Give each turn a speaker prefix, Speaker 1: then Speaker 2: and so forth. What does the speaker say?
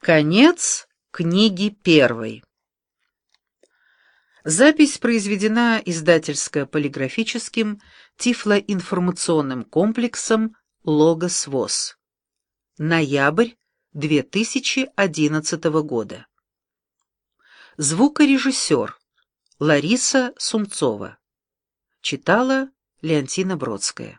Speaker 1: Конец книги первой. Запись произведена издательско-полиграфическим тифлоинформационным комплексом «Логос ВОЗ». Ноябрь 2011 года. Звукорежиссер Лариса Сумцова. Читала Леонтина Бродская.